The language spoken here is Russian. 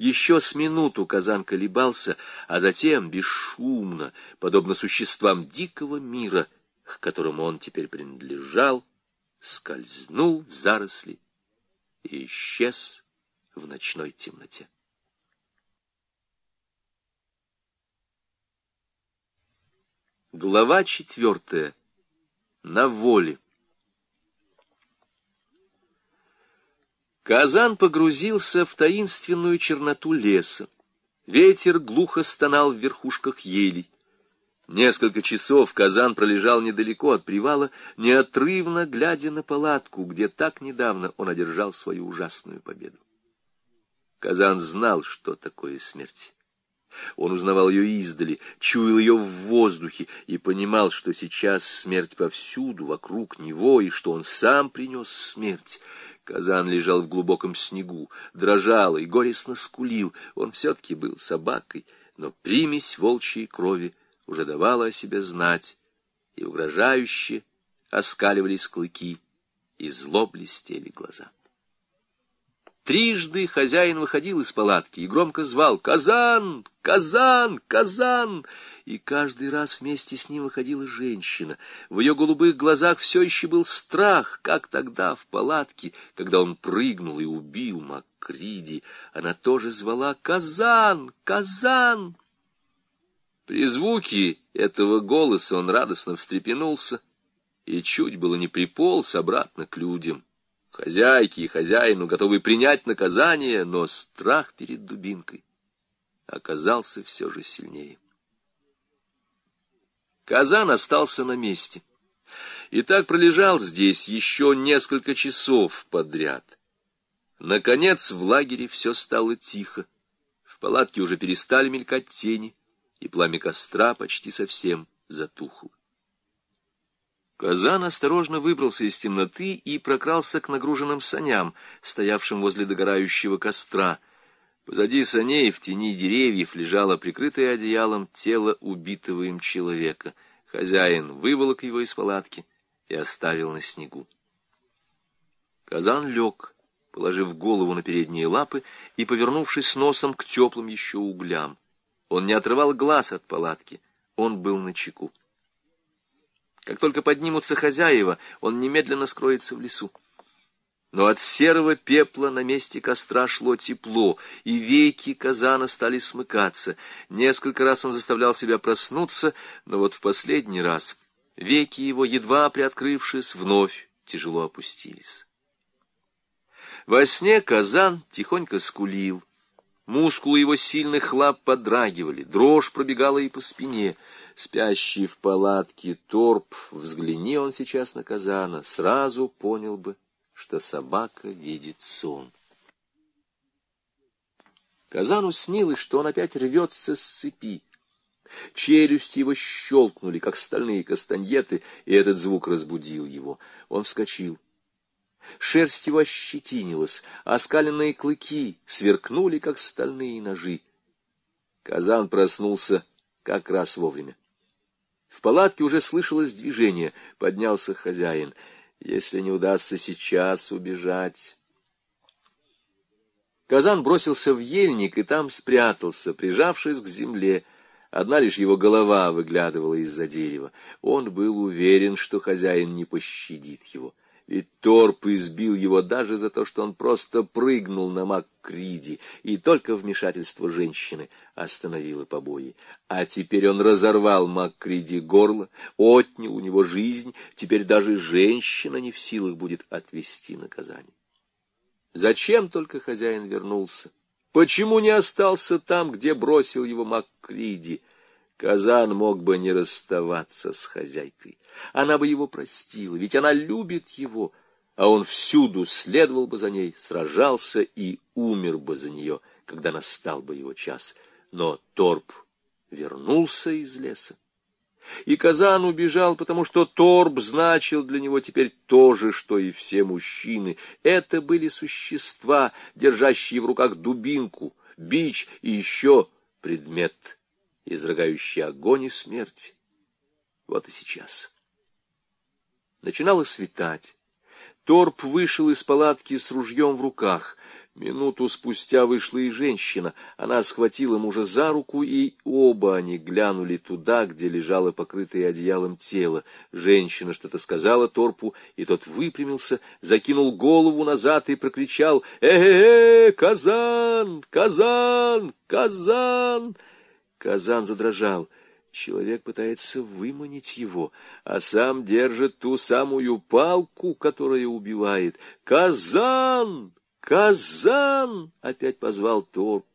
Еще с минуту казан колебался, а затем бесшумно, подобно существам дикого мира, к которому он теперь принадлежал, скользнул в заросли и исчез в ночной темноте. Глава четвертая. На воле. Казан погрузился в таинственную черноту леса. Ветер глухо стонал в верхушках елей. Несколько часов Казан пролежал недалеко от привала, неотрывно глядя на палатку, где так недавно он одержал свою ужасную победу. Казан знал, что такое смерть. Он узнавал ее издали, чуял ее в воздухе и понимал, что сейчас смерть повсюду, вокруг него, и что он сам принес смерть. Казан лежал в глубоком снегу, дрожал и горестно скулил. Он все-таки был собакой, но примесь волчьей крови уже давала о себе знать, и угрожающе оскаливались клыки, и зло блестели глаза. Трижды хозяин выходил из палатки и громко звал «Казан! Казан! Казан!» И каждый раз вместе с ним выходила женщина. В ее голубых глазах все еще был страх, как тогда в палатке, когда он прыгнул и убил Макриди. Она тоже звала «Казан! Казан!» При звуке этого голоса он радостно встрепенулся и чуть было не приполз обратно к людям хозяйке и хозяину, готовый принять наказание, но страх перед дубинкой оказался все же сильнее. Казан остался на месте. И так пролежал здесь еще несколько часов подряд. Наконец в лагере все стало тихо. В палатке уже перестали мелькать тени, и пламя костра почти совсем затухло. Казан осторожно выбрался из темноты и прокрался к нагруженным саням, стоявшим возле догорающего костра. Позади саней в тени деревьев лежало прикрытое одеялом тело убитого им человека. Хозяин выволок его из палатки и оставил на снегу. Казан лег, положив голову на передние лапы и повернувшись носом к теплым еще углям. Он не отрывал глаз от палатки, он был на чеку. Как только поднимутся хозяева, он немедленно скроется в лесу. Но от серого пепла на месте костра шло тепло, и веки казана стали смыкаться. Несколько раз он заставлял себя проснуться, но вот в последний раз веки его, едва приоткрывшись, вновь тяжело опустились. Во сне казан тихонько скулил. Мускулы его сильных лап подрагивали, дрожь пробегала и по спине — спящий в палатке торп, взгляни он сейчас на казана, сразу понял бы, что собака видит сон. Казану снилось, что он опять рвется с цепи. Челюсти его щелкнули, как стальные кастаньеты, и этот звук разбудил его. Он вскочил. Шерсть его ощетинилась, а скаленные клыки сверкнули, как стальные ножи. Казан проснулся как раз вовремя. В палатке уже слышалось движение. Поднялся хозяин. Если не удастся сейчас убежать... Казан бросился в ельник и там спрятался, прижавшись к земле. Одна лишь его голова выглядывала из-за дерева. Он был уверен, что хозяин не пощадит его. И Торп избил его даже за то, что он просто прыгнул на Маккриди, и только вмешательство женщины остановило побои. А теперь он разорвал Маккриди горло, отнял у него жизнь, теперь даже женщина не в силах будет отвести наказание. Зачем только хозяин вернулся? Почему не остался там, где бросил его Маккриди? Казан мог бы не расставаться с хозяйкой. Она бы его простила, ведь она любит его, а он всюду следовал бы за ней, сражался и умер бы за нее, когда настал бы его час. Но Торп вернулся из леса. И Казан убежал, потому что Торб значил для него теперь то же, что и все мужчины. Это были существа, держащие в руках дубинку, бич и еще предмет изрыгающий огонь и смерть. Вот и сейчас. Начинало светать. Торп вышел из палатки с ружьем в руках. Минуту спустя вышла и женщина. Она схватила мужа за руку, и оба они глянули туда, где лежало покрытое одеялом тело. Женщина что-то сказала Торпу, и тот выпрямился, закинул голову назад и прокричал «Э-э-э, Казан! Казан! Казан!» Казан задрожал. Человек пытается выманить его, а сам держит ту самую палку, которая убивает. «Казан!» «Казан!» — опять позвал Торп.